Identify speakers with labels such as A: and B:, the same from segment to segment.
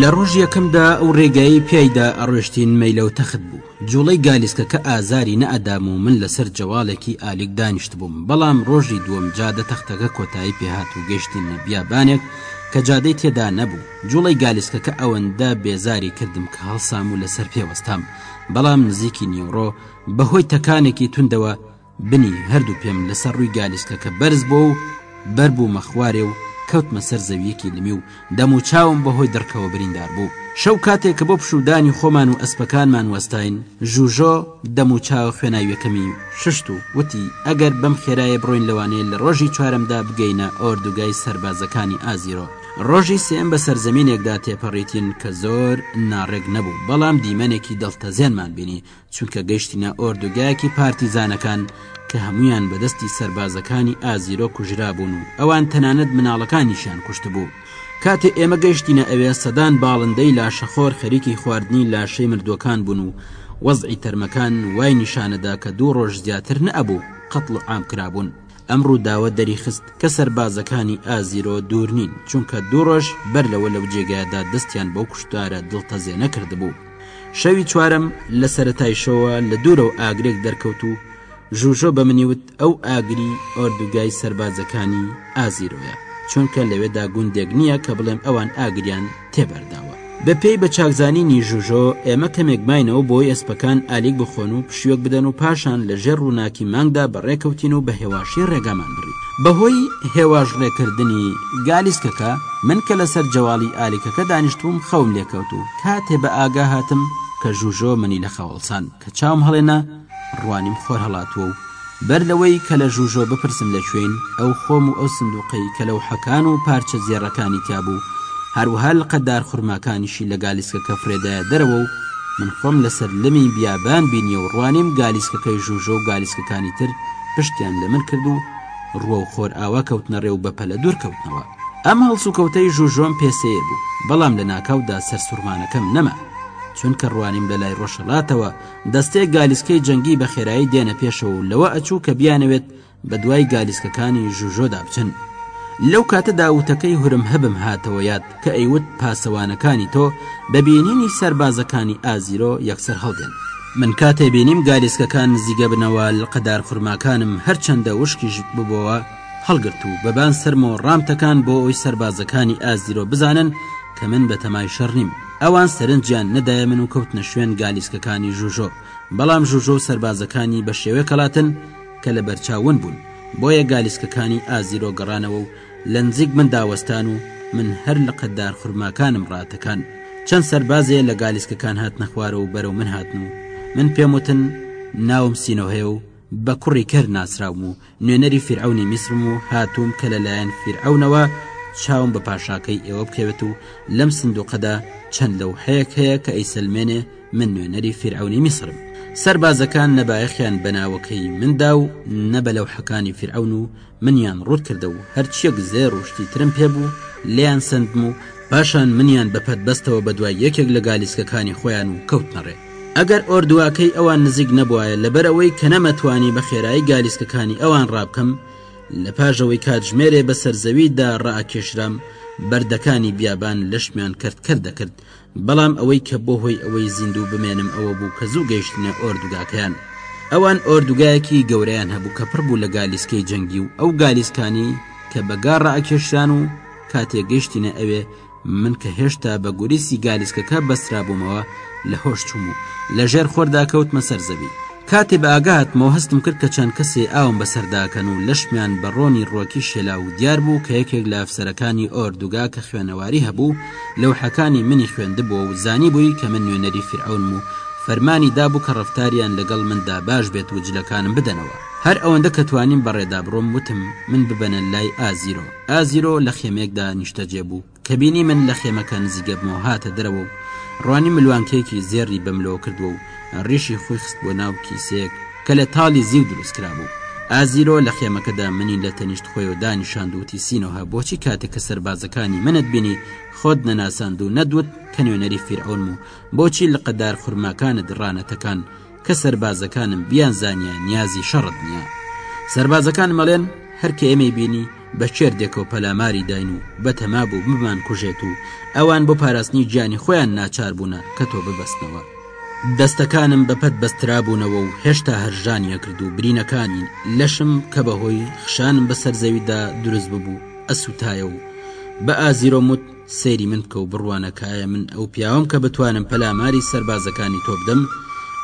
A: لە ڕۆژ یەکەمدا ئەو ڕێگایی پیایدا ئەڕۆشتین مەیلە و تەخت بوو جوڵەی گالیسکەکە ئازاری نەئەدام و من لەسەر جەواڵێکی ئالیک دانیشت بووم بەڵام ڕۆژی دووەم جادە تەختەکە کۆتایی پێهات و گەشتین نە بیابانێک کە جادەی تێدا نەبوو جوڵەی گالیسکەکە ئەوەندە بێزاری کردم کە هەڵسام و لەسەر پێ وەستام، بەڵام نزیکی نیوەڕۆ بەهۆی تەکانێکی توندەوە بنی هەردوو پێم لەسەر ڕووی گالیسکەکە بەرز بۆ و بەر بوومە خوارێ و کەوتمە سەر زەوییەکی لمی و دەم و چاوم بەهۆی دڕکەوە بریندار بوو. شەو کاتێک کە بۆ پشوودانی خۆمان و ئەسپەکانمان وەستاین، ژوژۆ دەم و چاو خوێناوییەکەمی شوشت و وتی، ئەگەر بەم خێرایە بڕۆین لەوانەیە لە ڕۆژی چوارەمدا بگەینە ئۆردوگای سەربازەکانی ئازیرۆ. ڕۆژی سێیەم بە سەرزەمینێکدا تێپەڕیتین کە زۆر ناڕێک نەبوو، بەڵام دیمەنێکی دڵتەزێنمان بینی، چونکە گەیشتینە ئۆردوگایەکی پارتیزانەکان کە هەموویان بە دەستی سەربازەکانی ئازیرۆ کوژرابوون و ئەوان تەنانەت مناڵەکانیشیان کوشتبوو. کاتێ ئێمە گەیشتینە ئەوێ، سەدان باڵندەی لاشەخۆر خەریکی خواردنی لاشەی مردووەکان بوون و وەزعی تەرمەکان وای نیشانەدا کە دوو ڕۆژ زیاتر نەئەبوو قەتڵ و عام کرابوون. ئەم ڕووداوە دەریخست کە سەربازەکانی ئازیرۆ دوور نین، چونکە دوو ڕۆژ بەر لەوە لەو جێگایەدا دەستیان بەو کوشتارە دڵتەزێنە کردبوو. شەوی چوارەم لە سەرەتای شەوە لە دوورەوە ئاگرێک دەرکەوت و ژوژۆ بە منی وت ئەو ئاگری ئۆردوگای سەربازەکانی ئازیرۆیە، چونکە لەوێدا گوندێک نییە کە بڵێم ئەوان ئاگریان تێبەرداوە. بە پێی بە چاکزانینی ژوژۆ ئێمە کەمێک ماینەوە بۆی ئەسپەکان ئالیک بخۆن و پشوێک بدەن و پاشان لە ژێر ڕووناکی مانگدا بەڕێکەوتین و بە هێواشی ڕێگامان بڕی بەهۆی هێواش ڕێکردنی گالیسکەکە من کە لەسەر جەواڵی ئالیکەکە دانیشتوم خەوم لێکەوت و کاتێ بە ئاگا هاتم کە ژوژۆ منی لە خەوەڵسان کە چاوم هەڵێنا ڕوانیم خۆر هەڵاتووە و بەر لەوەی کە لە ژوژۆ بپرسم لە کوێین، ئەو خۆم و ئەو سندووقەی کە لەوحەکان و پارچە زێڕەکانی تیا بوو، هەروەها لقە دارخورماکانیشی لە گالیسکەکە فرێدایە دەرەوە و من خۆم لەسەر لمی بیابان بینیە و ڕوانیم گالیسکەکەی ژوژۆ و گالیسکەکانی تر پشتیان لە من کرد و ڕووە و خۆر ئاوا کەوتنە ڕێ و بە پەلە دوور کەوتنەوە. ئەم هەڵسوکەوتەی ژوژۆم پێ سەیر بوو، بەڵام لە ناکاودا سەرسوڕمانەکەم نەما، چونکە ڕوانیم لە لای ڕۆژهەڵاتەوە، دەستەیەک گالیسکەی جەنگی بە خێرایی دێنە پێشەوە و لەوە ئەچوو کە بیانەوێت بە دوای گالیسکەکانی ژوژۆدا بچن لەو کاتە داوتەکەی هورم هەبم هاتەوە یاد کە ئەیوت پاسەوانەکانی تۆ بە بینینی سەربازەکانی ئازیرۆ یەکسەر هەڵدێن من کاتێ بینیم گالیسکەکان نزیگەبنەوە لقەدار خورماکانم هەرچەندە وشکیش ببۆوە هەڵگرت و بەبان سەرمۆ ڕامتەکان بۆ ئەوی سەربازەکانی ئازیرۆ بزانن کە من بەتەمای شەڕ نیم. ئەوان سەرنجیان نەدایە من و کەوتنە شوێن گالیسکەکانی ژوژۆ، بەڵام ژوژۆ و سەربازەکانی بە شێوەیەک هەڵاتن کە لە بەرچاو ون بوون، بۆیە گالیسکەکانی ئازیرۆ گەڕانەوە و لە نزیک مندا وەستان و من هەر لقە دارخورماکانم ڕاتەکان. چەند سەربازێ لە گالیسکەکان هاتنە خوارەوە و بەرەو من هاتن و من پێم وتن ناوم سینۆهەیە و بە کوڕی کەر ناسراوم و نوێنەری فیرعەونی میسرم و هاتووم کە لەلایەن فیرعەونەوە چاوم بە پاشاکەی ئێوە بکەوێت و لەم سندوقەدا چەند لەو حەیەک هەیە کە ئەیسەلمێنێ من نوێنەری فیرعەونی میسرم سەربازەکان نەبایەخیان بەناوەکەی مندا و نەبە لەو حەکانی فیرعەون و منیان ڕوت کردە و هەرچیەک زێر و شتی ترم پێ بوو لێیان سندم و پاشان منیان بە پەت بەستەوە بە دوای یەکێک لە گالیسکەکانی خۆیان و کەوتنەڕێ ئەگەر ئۆردوگەکەی ئەوان نزیک نەبوایە لەبەر ئەوەی کە نەمەتوانی بە خێرایی گالیسکەکانی ئەوان ڕابکەم لە پاش ئەوەی کاتژمێرێ بە سەرزەویدا ڕاکێشرام بەردەکانی بیابان لەشمیان کەرت کەر دەکرد بەڵام ئەوەی کە بۆ هۆی ئەوەی زیندوو بمێنم ئەوە بوو کە زوو گەیشتنە ئۆردوگاکەیان ئەوان ئۆردوگایەکی گەورەیان هەبوو کە پڕ بوو لە گالیسکەی جەنگی و ئەو گالیسکانی کە بە گا ڕاکێشران و کاتێ گەشتینە ئەوێ من کە هێشتا بە گوریسی گالیسکەکە بەسترابوومەوە لە هۆش چوم و لە ژێر خۆردا کەوتمە سەر زەوی کاتێ بە ئاگاهاتمەوە هەستم کرد کە چەند کەسێ ئاوم بەسەرداکەن و لەشمیان بە ڕۆنی ڕۆکی شێلا و دیار بوو کە یەکێک لە ئەفسەرەکانی ئۆردوگا کە خوێنەواری هەبوو لەوحەکانی منی خوێندبووە و زانی بووی کە من نوێنەری فیرعەونم و فەرمانی دابوو کە ڕفتاریان لەگەڵ مندا باش بێت و جلەکانم بدەنەوە هەر ئەوەندە کە توانیم بەڕێدا بڕۆم وتم من ببەنە لای ئازیرۆ. ئازیرۆ لە خێمێکدا نیشتەجێ بوو، کە بینی من لە خێمەکە نزیکدەبمەوە هاتە دەرەوە و ڕوانی ملوانکەیەکی زێڕی بەملۆ کردووە و ڕیشی خۆی خستبووە ناو کیسەیەک کە لە تاڵی زیو دروست کرابوو. ئازیرۆ لە خێمەکەدا منی لە تەنیشت خۆیەوە دانیشاند و وتی سینۆهە بۆچی کاتێک کە سەربازەکانی منت بینی خۆت نەناساند و نەتوت کە نوێنەری فیرعەونم و بۆچی لقە دار خورماکانت ڕانەتەکاند کە سەربازەکانم بیان زانیان نیازی شەڕت نییە سەربازەکان مەڵێن هەرکە ئێمەی بینی بە کێردێکە و پەلاماری داین و بەتەما بوو بمان کوژێت و ئەوان بۆ پاراستنی گیانی خۆیان ناچار بوونە کە تۆ ببەستنەوە دەستەکانم بەپەت بەسترابوونەوە و هێشتا هەرژان یەکرد و برینەکانی لەشم کە بەهۆی خشانم بەسەر زەویدا دروست ببوو ئەسوتایە و بە ئازیرۆمت سەیری من بکە و بڕوانە کە ئایا من ئەو پیاوەم کە بتوانم پەلاماری سەربازەکانی تۆ بدەم،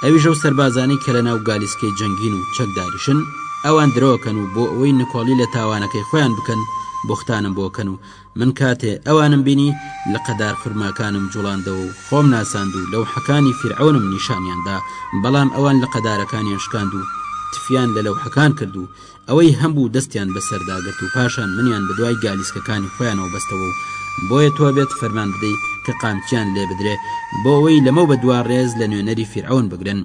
A: ئەویش ئەو سەربازانەی کە لەناو گالیسکەی جەنگین و چەکداریشن، ئەوان درۆکەن و بۆ ئەوەی نکۆڵی لە تاوانەکەی خۆیان بکەن بوختانم بۆ کەن و من کاتێ ئەوانم بینی لقە دار خورماکانم جوڵاندەوە و خۆم ناساند و لەوحەکانی فیرعەونم نیشانیان دا بەڵام ئەوان لقە دارەکانیان شکاند و تفیان لە لەوحەکان کرد و ئەوەی هەبوو دەستیان بەسەردا گرت و پاشان منیان بەدوای گالیسکەکانی خۆیانەوە بەستەوە و بۆیە تۆ بێت فەرمان بدەی کە قامچیان لێ بدرێ بۆ ئەوەی لەمەو بەدوا ڕێز لە نوێنەری فیرعەون بگرن.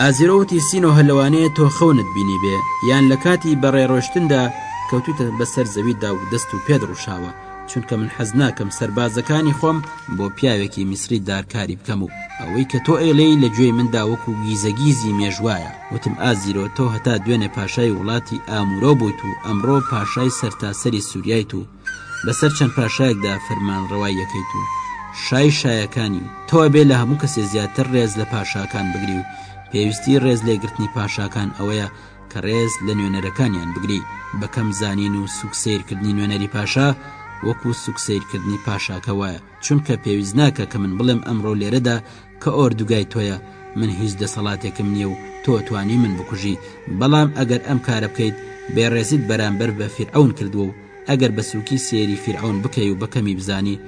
A: ئازیرۆ وتی سینۆهە لەوانەیە تۆ خەونت بینیبێ یان لە کاتی بەڕێ ڕۆشتندا کەوتوویتە بەسەر زەویدا و دەست و پێت ڕووشاوە چونکە من حەز ناکەم سەربازەکانی خۆم بۆ پیاوێکی میسری دارکاری بکەم و ئەوەی کە تۆ ئەیڵێی لە گوێی مندا وەکوو گیزەگیزی مێژوایە. وتم ئازیرۆ تۆ هەتا دوێنێ پاشای وڵاتی ئامورۆ بوویت و ئەمڕۆ پاشای سەرتاسەری سووریایت و بەسەر چەند پاشایەکدا فەرمانڕەوای یەکەیت و شای شایەکانی و تۆ ئەبێ لە هەموو کەسێ زیاتر ڕێز لە پاشاکان بگری و پێویستی ڕێز لێگرتنی پاشاکان ئەوەیە کە ڕێز لە نوێنەرەکانیان بگری بەکەم زانین و سوک سەیرکردنی نوێنەری پاشا وەکو سوک سەیرکردنی پاشاکە وایە چونکە پێویست ناکە کە من بڵێم ئەمڕۆ لێرەدا کە ئۆردوگای تۆیە من هیچ دەسەڵاتێکم نییە و تۆ ئەتوانی من بکوژی بەڵام ئەگەر ئەم کارە بکەیت بێڕێزیت بەرامبەر بە فیرعەون کردووە و ئەگەر بە سووکی سێری فیرعەون بکەی و بەکەمی بزانی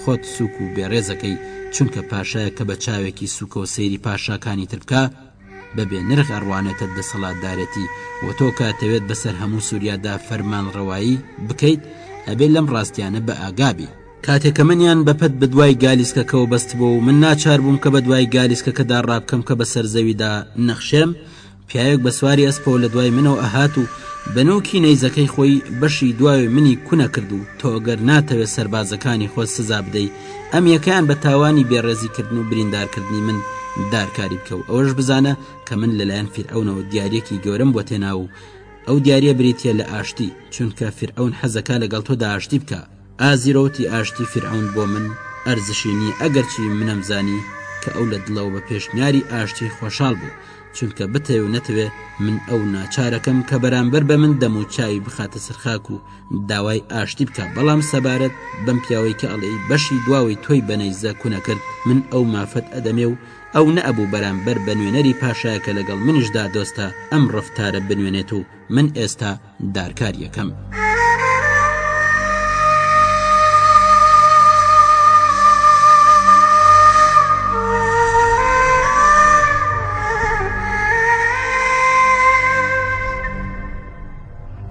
A: خۆت سووک و بێڕێزەکەی چونکە پاشایە کە بە چاوێکی سووکەوە سەیری پاشاکانی تر بکە بەبێ نرخ ئەڕوانێتە دەسەڵاتدارێتی و تۆ کاتەوێت بەسەر هەموو سووریادا فەرمانڕەوایی بکەیت ئەبێ لەم ڕاستیانە بە ئاگابی کاتێ کە منیان بە پەت بەدوای گالیسکەکەوە بەستبوو و من ناچار بووم کە بەدوای گالیسکەکەدا ڕابکەم کە بەسەر زەویدا نەخشێم، پیاوێک بە سواری ئەسپەوە لە دوای منەوە ئەهات و بە نووکی نەیزەکەی خۆی بەشی دواوێ منی کونە کرد و تۆ گەر ناتەوێ سەربازەکانی خۆت سزا بدەی ئەم یەکەیان بە تاوانی بێڕێزی کردن و بریندارکردنی من دارکاری بکە و ئەوەش بزانە کە من لەلایەن فیرعەونەوە دیارەکی گەورەم بۆ تێنا و ئەو دیارە بریتە لە ئاشتی چونکە فیرعەون حەزەکە لەگەڵ تۆدا ئاشتی بکە ئازیرۆتی ئاشتی فیرعەون بۆ من ئەرزشی نییە ئەگەرچی منم زانی کە ئەو لە دڵەوە بە پێشنیاری ئاشتی خۆشحاڵ بوو چونکە بتەوێ نەتەوێ من ئەو ناچارەکەم کە بەرامبەر بە من دەم و چاوی بخاتە سەرخاک و داوای ئاشتی بکە بەڵام سەبارەت بەم پیاوەی کە ئەڵێ بەشی دواوەی تۆی بەنەیزە کونە کرد من ئەو مافەت ئەدەمێ و ئەو نەبوو بەرامبەر بە نوێنەری پاشایەکە لەگەڵ منیشدا دۆستە ئەم ڕفتارە بنوێنێت و من ئێستا دارکاریەکەم.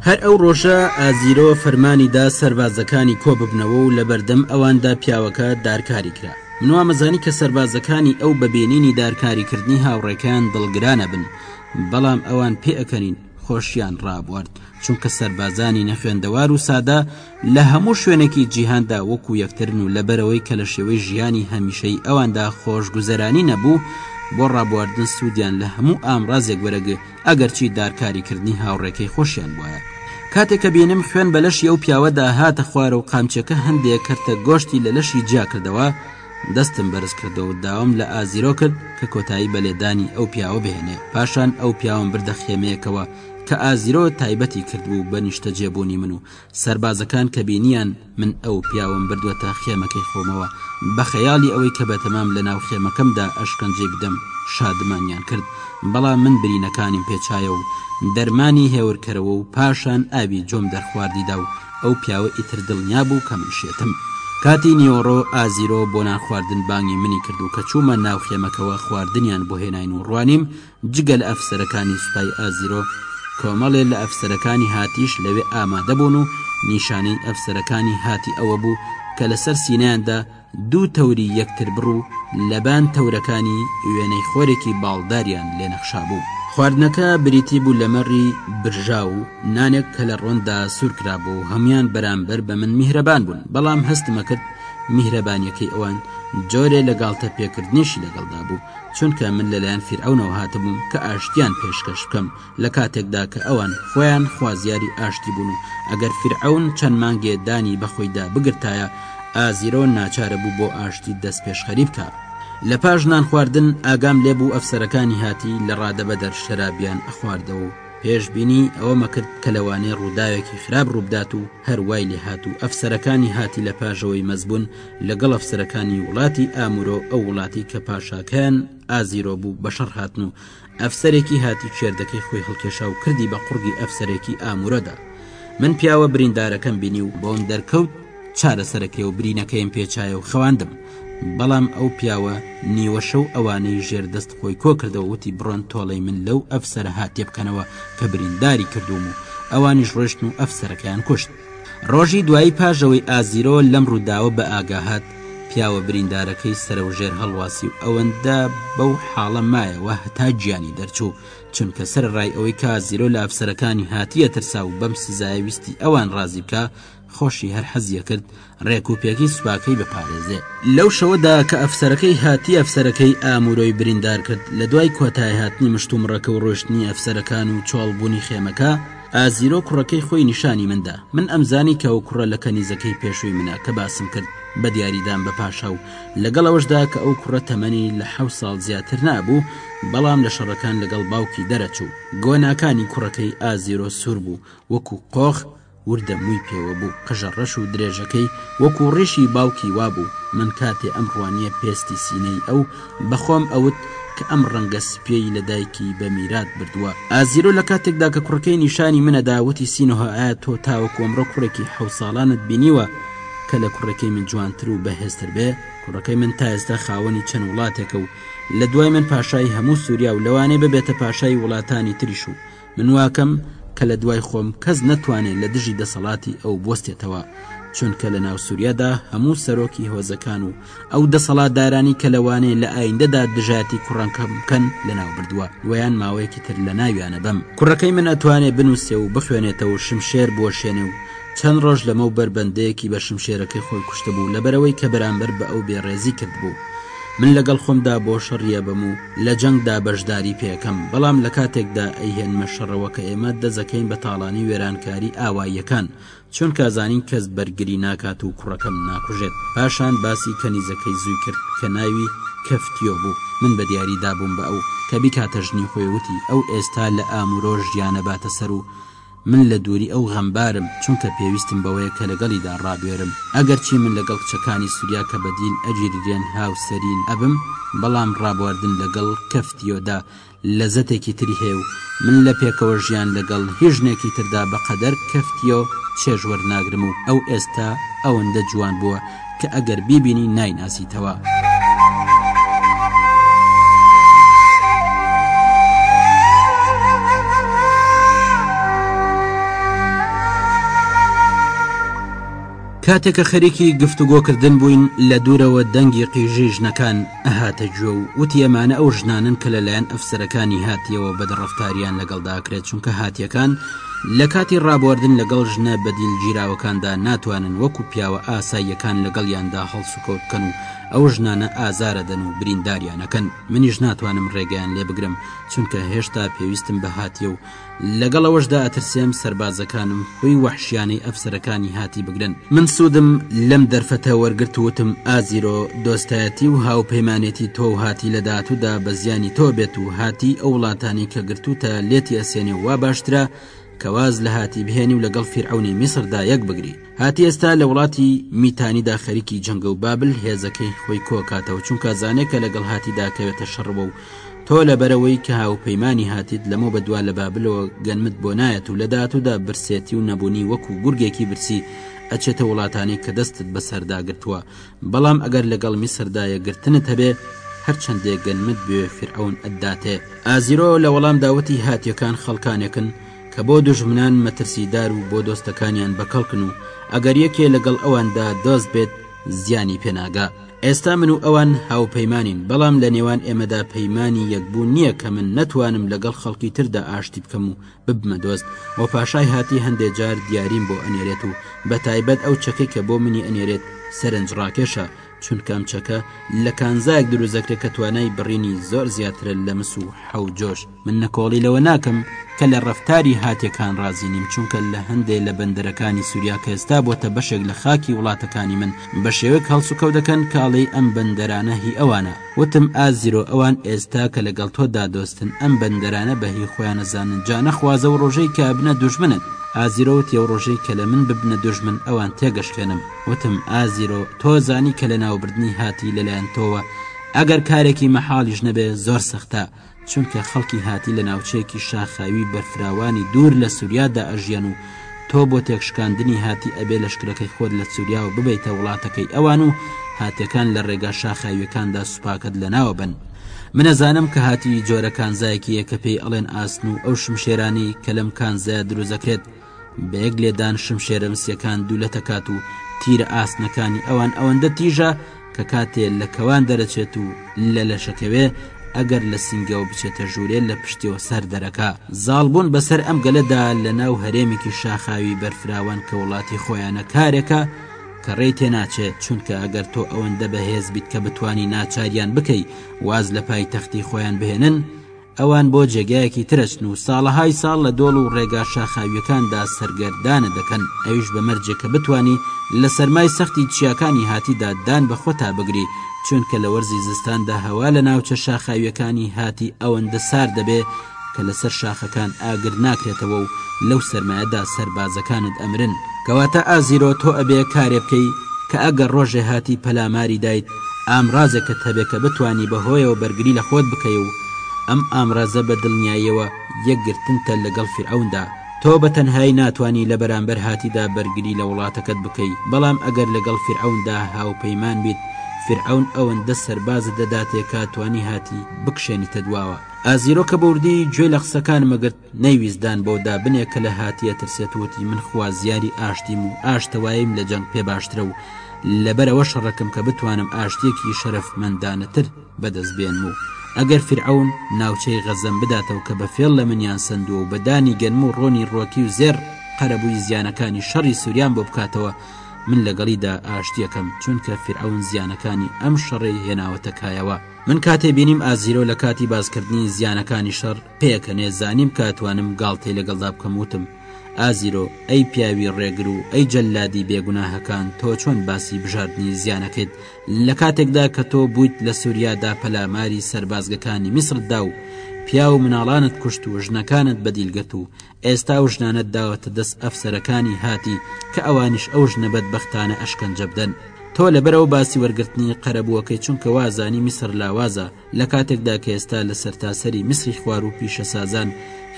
A: هەر ئەو ڕۆژە ئازیرۆ فەرمانی دا سەربازەکانی کۆببنەوە و لەبەردەم ئەواندا پیاوەکە دارکاری کرا منوامەزانی کە سەربازەکانی ئەو بەبێنینی دارکاریکردنی هاوڕێکان دڵگرانە بن بەڵام ئەوان پێەکەنین خۆشیان ڕابوارد چونکە سەربازانی نەخوێندەوار و سادە لە هەموو شوێنێکی جیهاندا وەکو یەکترن و لەبەرەوەی کە لە شێوەی ژیانی هەمیشەی ئەواندا خۆشگوزەرانی نەبوو بۆ ڕابواردن سوودیان لە هەموو ئامرازێک وەرەگ ئەگەرچی دارکاریکردنی هاوڕێکەی خۆشیان وایە کاتێک کە بینم خوێن بە لەشی ئەو پیاوەدا هاتە خوارە و قامچەکە هەندێک کەرتە گۆشتی لە لەشی جیا کردەوە دەستم بەرز کردەوە و داوام لە ئازیرۆ کرد کە کۆتایی بە لێدانی ئەو پیاوە بهێنێ، پاشان ئەو پیاوەم بردە خێمەیەکەوە کە ئازیرۆ تایبەتی کردبوو بە نیشتەجێبوونی من و سەربازەکان کە بینیان من ئەو پیاوەم بردووەتە خێمەکەی خۆمەوە بە خەیاڵی ئەوەی کە بەتەمام لە ناو خێمەکەمدا ئەشکەنجەی بدەم شادمانیان کرد بەڵام من برینەکانیم پێچایە و دەرمانی هێورکەرەوە و پاشان ئاوی جۆم دەرخواردیدا و ئەو پیاوە ئیتر دڵنیا بوو کە من شێتم. کاتی نیوەڕۆ ئازیرۆ بۆ نان خواردن بانگی منی کرد و کە چوومە ناو خێمەکەوە خواردنیان بۆ هێناین و ڕوانیم جگە لە ئەفسەرەکانی سوپای ئازیرۆ کۆمەڵێ لە ئەفسەرەکانی هاتیش لەوێ ئامادە بوون و نیشانەی ئەفسەرەکانی هاتی ئەوە بوو کە لەسەر سینەیاندا دوو تەوری یەکتربڕ و لەبان تەورەکانی وێنەی خۆرێکی باڵداریان لێ نەخشابوو. خواردنەکە بریتی بوو لە مەڕی برژاو و نانێک کە لە ڕۆندا سوور کرابوو و هەموویان بەرانبەر بە من میهرەبان بوون، بەڵام هەستم ئەکرد میهرەبانییەکەی ئەوان جۆرێ لە گاڵتەپێکردنیشی لەگەڵدا بوو، چونکە من لەلایەن فیرعەونەوە هاتبووم کە ئاشتیان پێشکەش بکەم لە کاتێکدا کە ئەوان خۆیان خوازیاری ئاشتی بوون و ئەگەر فیرعەون چەند مانگێ دانی بە خۆیدا بگرتایە ئازیرۆ ناچارە بوو بۆ ئاشتی دەست پێشخەری بکا لە پاش نان خواردن ئاگام لێ بوو ئەفسەرەکانی هاتی لە ڕادەبەدەر شەرابیان ئەخواردەوە و پێشبینی ئەوەم ئەکرد کە لەوانەیە ڕووداوێکی خراپ ڕووبدات و هەر وای لێ هات و ئەفسەرەکانی هاتی لە پاژەوەی مەزبوون لەگەڵ ئەفسەرەکانی وڵاتی ئامورۆ ئەو وڵاتی کە پاشاکەیان ئازیرۆ بوو بە شەڕ هاتن و ئەفسەرێکی هاتی کێردەکەی خۆی هەڵکێشا و کردی بە قوڕگی ئەفسەرێکی ئامورەدا من پیاوە بریندارەکەم بینی و بۆم دەرکەوت چارەسەرەکرێ و برینەکەیم پێچایە و خەواندم بەڵام ئەو پیاوە نیوەشە و ئەوانەی ژێر دەست خۆی کۆ کردەوە وتی بڕۆن تۆڵەی من لەو ئەفسەرە هاتێ بکەنەوە کە برینداری کردووم و ئەوانیش ڕۆشتن و ئەفسەرەکەیان کوشت ڕۆژی دوایی پاش ئەوەی ئازیرۆ لەم ڕووداوە بە ئاگاهات، پیاوە بریندارەکەی سەرەوژێر هەڵواسی و ئەوەندە بەو حاڵە مایەوە هەتا گیانی دەرچوو، چونکە سەرەڕای ئەوەی کە ئازیرۆ لە ئەفسەرەکانی هاتییە ترسا و بەم سزایە ویستی ئەوان ڕازی بکا، خۆشی هەر حەزیەکرد رێک و پێکی سوپاکەی بپارێزێ. لەو شەوەدا کە ئەفسەرەکەی هاتی ئەفسەرەکەی ئامورۆی بریندار کرد، لە دوای کۆتای هاتنی مشتومڕەکە و رۆشتنی ئەفسەرەکان و چۆڵ بوونی خێمەکە، ئازیرۆ کوڕەکەی خۆی نیشانی من دا. من ئەمزانی کە ئەو کوڕە لە کەنیزەکەی پێشووی منە کە باسم کرد بە دیاری دام بە پاشا و لەگەڵ ئەوەشدا کە ئەو کوڕە تەمەنی لە حەوت ساڵ زیاتر نابوو بەڵام لە شەڕەکان لەگەڵ باوکی دەرەچوو. گۆناکانی کوڕەکەی ئازیرۆ سوور بوو وەکوو قۆخ، وردە مووی پێوە بوو قژە ڕەش و درێژەکەی وەکوو ڕیشی باوکی وا بوو من کاتێ ئەم ڕوانیە پێستی سینەی ئەو بە خۆم ئەوت کە ئەم ڕەنگە سپیەی لە دایکی بە میرات بردووە ئازیرۆ لە کاتێکدا کە کوڕەکەی نیشانی من ئەدا وتی سینۆهە ئایا تۆ تاوەکوو ئەمڕۆ کوڕێکی حەوت ساڵانت بینیوە کە لە کوڕەکەی من جوانتر و بەهێزتر بێ کوڕەکەی من تا ئێستا خاوەنی چەند وڵاتێکە و لە دوای من پاشای هەموو سووریا و لەوانەیە ببێتە پاشای وڵاتانی تریش و من واکەم کە لە دوای خۆم کەس نەتوانێت لە دژی دەسەڵاتی ئەو بستێتەوە چونکە لە ناو سووریادا هەموو سەرۆکی هۆزەکان و ئەو دەسەڵاتدارانی کە لەوانەیە لە ئایندەدا دژایەتی کوڕەکە بکەن لە ناو بردووە ویان ماوەیەکی تر لە ناویانە بەم کوڕەکەی من ئەتوانێ بنووسێ و بخوێنێتەوە و شمشێر بۆشێنێ و چەند ڕۆژ لەمە و بەر بەندەیەکی بە شمشێرەکەی خۆی کوشتبوو لەبەرەوەی کە بەرامبەر بە ئەو بێڕێزی کردبوو من لەگەڵ خۆمدا بۆ شەڕیە بەم و لە جەنگدا بەشداری پێکەم، بەڵام لە کاتێکدا ئەیهێنمە شەڕەوە کە ئێمە دەزەکەین بە تاڵانی وێرانکاری ئاواییەکان، چۆنکا زانین کەس بەرگری ناکات و کوڕەکەم ناکوژێت. پاشان باسی کەنیزەکەی زووی کرد کە ناوی، کەفتیۆ، بوو، من بە دیاری دابووم بە ئەو کە بیکاتە ژنی خۆی، وتی، ئەو ئێستا لە ئامورۆ ژیانە باتە سەر و، من لە دووری ئەو غەمبارم، چونکە پێویستم بەوەیە کە لەگەڵیدا ڕابوێرم. ئەگەرچی من لەگەڵ کچەکانی سوریا کە بە دین ئەگیررێن هاوسەرین ئەبم، بەڵام ڕابواردن لەگەڵ کەفتیۆدا لەزەتێکی تری هەیە و من لە پێکەوە ژیان لەگەڵ هیچ ژنێکی تردا بەقەدەر کەفتیۆ چێژ وەرناگرم و ئەو ئێستا ئەوەندە جوان بووە کە ئەگەر بیبینی نایناسیتەوە. کاتێکە خەریکی گفتوگۆکردن بووین لە دوورەوە دەنگی قیژەی ژنەکان ئەهاتە گوێ و وتی ئەمانە ئەو ژنانن کە لەلایەن ئەفسەرەکانی هاتیەوە بەدڕەفتاریان لەگەڵدا کرێت چونکە هاتیەکان لە کاتی ڕابواردن لەگەڵ ژنە بەدیل گیراوەکاندا ناتوانن وەکو پیاوە ئاساییەکان لەگەڵیاندا هەڵسوکەوت بکەن و ئەو ژنانە ئازارەدەن و برینداریانەکەن منیش ناتوانم ڕێگەیان لێ بگرم چونکە هێشتا پێویستم بە هاتیە و لەگەڵ ئەوەشدا ئەترسێم سەربازەکانم خوی وەحشیانەی ئەفسەرەکانی هاتی بگرن من سوودم لەم دەرفەتە وەرگرت وتم ئازیرۆ دۆستایەتی و هاوپەیمانێتی تۆو هاتی لە داهاتوودا بە زیانی تۆ بێت و هاتی ئەو وڵاتانی کە گرتووتە لێتی ئەسێنێ و وا باشترە کە واز لە هاتی بهێنی و لەگەڵ فیرعەونی میسردا یەک بگری هاتی ئێستا لە وڵاتی میتانیدا خەریکی جەنگە و بابل هێزەکەی خۆی کۆکاتەوە چونکە زانێ کە لەگەڵ هاتیدا کەوێتە شەڕەوە و تۆ لەبەرئەوەی کە هاوپەیمانی هاتیت لەمەو بەدوا لە بابلەوە گەنمت بۆ نایەت و لە داهاتوودا برسێتی و نەبوونی وەکو گورگێکی برسی ئەچێتە وڵاتانی کە دەستت بەسەردا گرتووە بەڵام ئەگەر لەگەڵ میسردا یەکگرتنت هەبێ هەرچەندێ گەنمت بوێ فیرعەون ئەتداتێ. ئازیرۆ لە وەڵامدا وتی هاتییەکان خەڵکانێکن کە بۆ دوژمنان مەترسیدار و بۆ دۆستەکانیان بەکەڵکن و ئەگەر یەکێ لەگەڵ ئەواندا دۆست بێت زیانی پێناگا. ئێستا من و ئەوان هاوپەیمانین بەڵام لە نێوان ئێمەدا پەیمانی یەکبوون نییە کە من نەتوانم لەگەڵ خەڵکی تردا ئاشتی بکەم و ببمە دۆست و پاشای هاتی هەندێ جار دیاریم بۆ ئەنێرێت و بە تایبەت ئەو چەکەی کە بۆ منی ئەنێرێت سەرنج ڕاکێشە چونکەم چەکە لە کانزایەک دروزەکرێت کە توانای بڕینی زۆر زیاترە لە مس و حەوجۆش. من نکۆڵی لەوە ناکەم کە لە ڕەفتاری هاتیەکان ڕازی نیم چونکە لە هەندێ لە بەندەرەکانی سوریا کە ئێستا بۆتە بەشێک لە خاکی وڵاتەکانی من بە شێوەک هەڵسوکەوت دەکەن کە ئەڵێی ئەم بەندەرانە هی ئەوانە وتم ئازیرۆ ئەوان ئێستا کە لەگەڵ تۆ دادۆستن ئەم بەندەرانە بە هی خۆیان ئەزانن جا نەخوازە و ڕۆژەی کە ئەبنە دوژمنت ئازیرۆ وتی و ڕۆژەی کە لە من ببنە دوژمن ئەوان تێگەشکێنم وتم ئازیرۆ تۆ زانی کە لەناوبردنی هاتی لەلایەن تۆوە ئەگەر کارێکی مەحاڵیش نەبێ زۆر سەختە چونکە خەڵکی هاتی لە ناوچەیەکی شاخاوی بەرفراوانی دوور لە سوریادا ئەژیەن و تۆ بۆ تێکشکاندنی هاتی ئەبێ لەشکرەکەی خۆت لە سوریاوە ببەیتە وڵاتەکەی ئەوان و هاتیەکان لە ڕێگا شاخاویەکاندا سوپاکەت لەناوە بەن منەزانم کە هاتی جۆرە کانزایەکیە کە پێی ئەڵێن ئاسن و ئەو شمشێرانەی کە لەم کانزایە دروزەکرێت بە یەک لێدان شمشێرە مسیەکان دوولە تەکات و تیرە ئاسنەکانی ئەوان ئەوەندە تیژە کە کاتێ لە کەوان دەرەچێت و لە لەشەکەوێ ئەگەر لە سنگەوە بچێتە ژوورێ لە پشتیەوە سەر دەرەکە زاڵبوون بەسەر ئەم گەلەدا لە ناو هەرێمێکی شاخاوی بەرفراوان کە وڵاتی خۆیانە کارێکە کە ڕێی تێناچێت چونکە ئەگەر تۆ ئەوەندە بەهێز بیت کە بتانی ناچاریان بکەی واز لە پای تەختی خۆیان بهێنن ئەوان بۆ جێگایەکی تر ئەچن و ساڵەهای ساڵ لە دۆڵ و ڕێگا شاخاوییەکاندا سەرگەردانت دەکەن، ئەویش بە مەرجێک کە بتوانی لە سەرمای سەختی چیاکانی هاتیدا دان بە خۆتا بگری، چونکە لە وەرزی زستاندا هەوا لە ناوچە شاخاوییەکانی هاتی ئەوەندە سارد دەبێ کە لەسەر شاخەکان ئاگر ناکرێتەوە و لەو سەرمایەدا سەربازەکانت ئەمرن. کەواتە ئازیرۆ تۆ ئەبێ کارێ بکەی کە ئەگەر ڕۆژێ هاتی پەلاماری دایت، ئامرازێکت هەبێ کە بتوانی بە هۆیەوە بەرگری لە خۆت بکەی و ئەم ئامرازە بە دڵنیاییەوە یەکگرتنتە لە گەڵ فیرعەوندا. تۆ بە تەنهایی ناتوانی لە بەرامبەر هاتیدا بەرگری لە وڵاتەکەت بکەی، بەڵام ئەگەر لە گەڵ فیرعەوندا هاوپەیمان بیت، فیرعەون ئەوەندە سەربازت دەداتێ کا توانی هاتی بکشێنیتە دواوە. ئازیرۆ کە بە وردی گوێی لە قسەکانم ئەگرت، نەیویست دان بەو دا بنێ کە لە هاتی ئەترسێت وتی من خوازیاری ئاشتیم و ئاشتەواییم لە جەنگ پێ باشترە و لەبەر ئەوە شەڕەکەم کە بتوانم ئاشتیەکی شەرەفمەندانەتر بەدەست بێنم و ئەگەر فیرعەون ناوچەی غەزەم بداتەوە کە بە فێڵ لە منیان سەندووە و بە دانی گەنم و ڕۆنی ڕۆکی و زێڕ قەرەبووی زیانەکانی شەڕی سوریان بۆ بکاتەوە من لەگەڵیدا ئاشتیەکەم چونکە فیرعەون زیانەکانی ئەم شەڕەی هێناوەتە کایەوە من کاتێ بینیم ئازیرۆ لە کاتی باسکردنی زیانەکانی شەڕ پێکەنێ زانیم کاتوانم گاڵتەی لەگەڵدا بکەم وتم ئازیرۆ ئەی پیاوی ڕێگر و ئەی جەلادی بێگوناهەکان تۆ چۆن باسی بژاردنی زیانەکەیت لە کاتێکدا کە تۆ بوویت لە سووریادا پەلاماری سربازگەکانی میسردا و پیاو مناڵانت کوشت و ژنەکانت بەدیلگرت و ئێستا و ژنانت داوەتە دەست ئەفسەرەکانی هاتی کە ئەوانیش ئەو ژنە بەدبختانە ئەشکەنجە بدەن تۆ لەبەرەوە باسی وەرگرتنی قەرەبووەکەی چونکە وازانی میسر لاوازە لە کاتێکدا کە ئێستا لە سەرتاسەری میسری خوار و پیشەسازان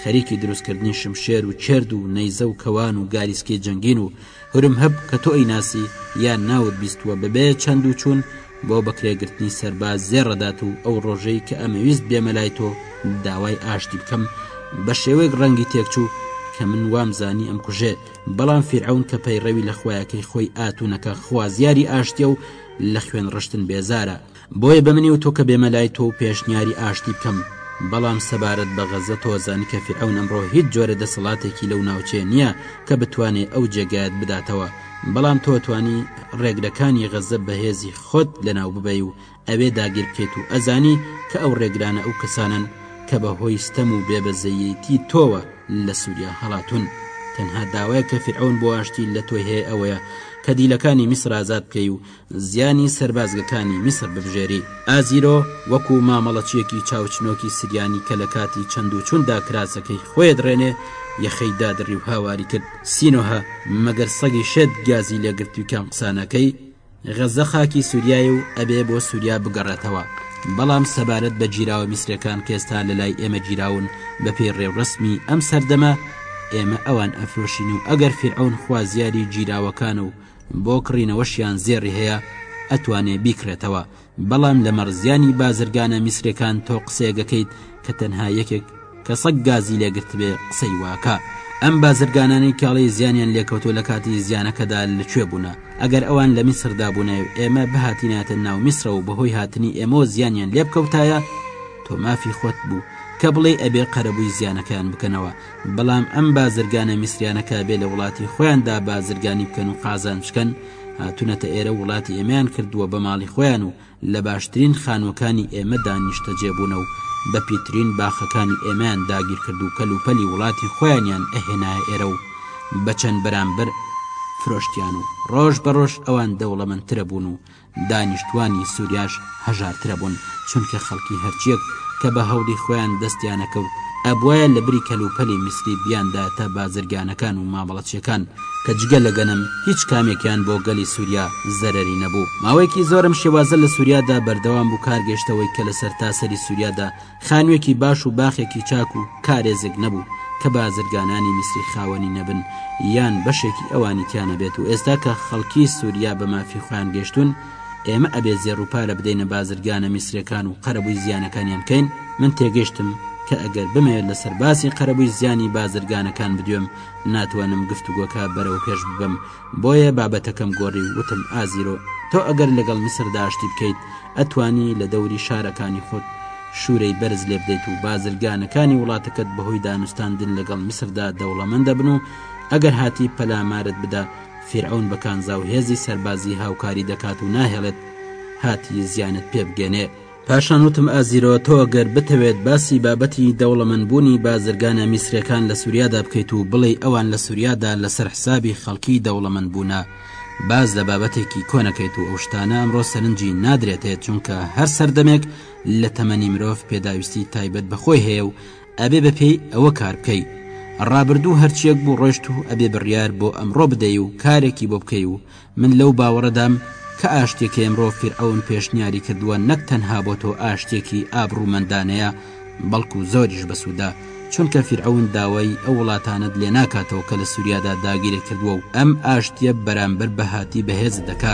A: خەریکی دروستکردنی شمشێر و چێرد و نەیزە و کەوان و گاریسکی جەنگین و هورم هەب کە تۆ ئەی ناسی یان ناوت بیستوە بەبێ چەند و چوون بۆ بەکرێگرتنی سەرباز زێڕەدات و ئەو ڕۆژەی کە ئەمەویست بێمەلای تۆ داوای ئاشتی بکەم بە شێوەیەک ڕەنگی تێکچوو کە من وام زانی ئەم کوژێت بەڵام فیرعون کە پەیڕەوی لە خویەکەی خۆی ئاتونەکە خوازیاری ئاشتە و لە خوێن ڕشتن بێزارە بۆیە بە منی و تۆ کە بێمە لای تۆ و پێشنیاری ئاشتی بکەم، بەڵام سەبارەت بە غەززە تۆزانن کە فیرعەون ئەمڕۆ هیچ جۆرە دەسەڵاتێکی لەو ناوچەیە نییە کە بتوانێ ئەو جێگایەت بداتەوە بەڵام تۆ توانی ڕێگرەکانی غەززە بە هێزی خۆت لەناو ببەی و ئەوێ داگیر بکەیت و ئەزانی کە ئەو ڕێگرانە ئەو کەسانەن کە بە هۆی ستەم و بێ بەزەیەیتی تۆوە لە سوریا هەڵاتوون تەنها داوایەک کە فیرعەون بۆ ئاشتی لە تۆی هەیە ئەوەیە کە دیلەکانی میسر ئازاد بکەی و زیانی سەربازگەکانی میسر ببژێری. ئازیرۆ وەکو مامەڵەچیەکی چاوچنۆکی سریانی کە لە کاتی چەند و چوندا کراسەکەی خۆێدڕێنێ یەخەی دادڕی و هاواری کرد، سینۆهە، مەگەر سەگی شێت گازی لێ گرتوی کە ئەم قسانەکەی؟ غەزە خاکی سوریایە و ئەبێ بۆ سوریا بگەڕێتەوە، بەڵام سەبارەت بە گیراوە میسریەکان کە ئێستا لە لای ئێمە گیراون بە پێی ڕێورەسمی ئەم سەردەمە ئێمە ئەوان ئەفرۆشین و ئەگەر فیرعەون خوازیاری گیراوەکانە و بۆ کڕینەوەشیان زێڕی هەیە ئەتوانێ بیکڕێتەوە بەڵام لەمەڕ زیانی بازرگانە میسرەکان تۆ قسەیەگەکەیت کە تەنها یەکێک کە سەگ گازی لێگرتبێ قسەی واکا ئەم بازرگانانەی کاڵی زیانیان لێکەوتوە لە کاتی زیانەکەدا لە کوێ بوونە ئەگەر ئەوان لە میسردا بوونایە و ئێمە بهاتینایەتە ناو میسرە و بەهۆی هاتنی ئێمەوە زیانیان لێبکەوتایە تۆ مافی خۆت بوو کە بڵێی ئەبێ قەرەبووی زیانەکەیان بکەنەوە بەڵام ئەم بازرگانە میسریانە کا بێ لە وڵاتی خۆیاندا بازرگانی بکەن و قازانچکەن هاتونەتە ئێرە وڵاتی ئێمەیان کردووە بە ماڵی خۆیان و لە باشترین خانوەکانی ئێمە دانیشتە جێبوونە و بە پیترین باخەکانی ئێمەیان داگیر کرد و کەلوپەلی وڵاتی خۆیانیان ئەهێنایە ئێرە و بەچەند بەرامبەر فرۆشتیان و ڕۆژ بە ڕۆژ ئەوان دەوڵەمەندترە بوون و دانیشتوانی سوریاش هەژارترە بوون چونکە خەڵکی هەرچیەک کە بە هەوڵی خۆیان دەستیانە کەوت ئەبوایە لە بری کەلوپەلی میسری بیاندایەتە بازرگانەکان و مامەڵەچیەکان کە جگە لە گەنم هیچ کامێکیان بۆ گەلی سوریا زەرەری نەبوو ماوەیەکی زۆرم شێوازە لە سوریادا بەردەوام بوو کار گەشتەوەی کە لە سەرتاسەری سوریادا خانوێکی باش و باخێکی چاک و کارێزێک نەبوو کە بازرگانانی میسری خاوەنی نەبن یان بەشێکی ئەوانی تیانەبێت و ئێستا کە خەڵکی سووریا بە مافی خۆیان گەشتون ئێمە ئەبێ زێڕوپا لە بدەینە بازرگانە میسرەکان و قەرەبووی زیانەکانیان بکەین من تێگەشتم کە ئەگەر بمەوێت لەسەر باسی قەرەبووی زیانی بازرگانەکان بدوێم ناتوانم گفتوگۆکە بەرەوە پێش ببەم بۆیە بابەتەکەم گۆڕی و وتم ئازیرۆ تۆ ئەگەر لەگەڵ میسردا ئاشتی بکەیت ئەتوانی لە دەوری شارەکانی خۆت شوورەی بەرز لێبدەیت و بازرگانەکانی وڵاتەکەت بەهۆی دانوستاندن لەگەڵ میسردا دەوڵەمەند دەبن و ئەگەر هاتی پەلامارت بدا فیرعەون بە کانزا و هێزی سەربازی هاوکاری دەکات و ناهێڵێت هاتی زیانت پێبگەنێ پاشان وتم ئازیرۆ تۆ گەر بتەوێت باسی بابەتی دەوڵەمەندبوونی بازرگانە میسریەکان لە سوریادا بکەیت و بڵێی ئەوان لە سوریادا لەسەر حسابی خەڵکی دەوڵەمەند بوونە باز لە بابەتێکی کۆنەکەیت و ئەو شتانە ئەمڕۆ سەرنجی نادرێتێ چونکە هەر سەردەمێک لە تەمەنی مرۆڤ پێداویستی تایبەت بە خۆی هەیە و ئەبێ بە پێی ئەوە کار بکەی ڕابردوو هەرچیەک بوو ڕۆشت و ئەبێ بڕیار بۆ ئەمڕۆ بدەی و کارێکی بۆ بکەی و من لەو باوەڕەدام کە ئاشتیە کە ئمڕۆ فیرعەون پێشنیاری کردووە نەک تەنها بۆ تۆ ئاشتیەکی ئابڕومەندانەیە بەڵکو زۆریش بەسوودە چونکە فیرعەون داوای ئەو وڵاتانەت لێ ناکاتەوە کە لە سووریادا داگیری کردووە و ئەم ئاشتیە بەرامبەر بە هاتی بەهێزت دەکا.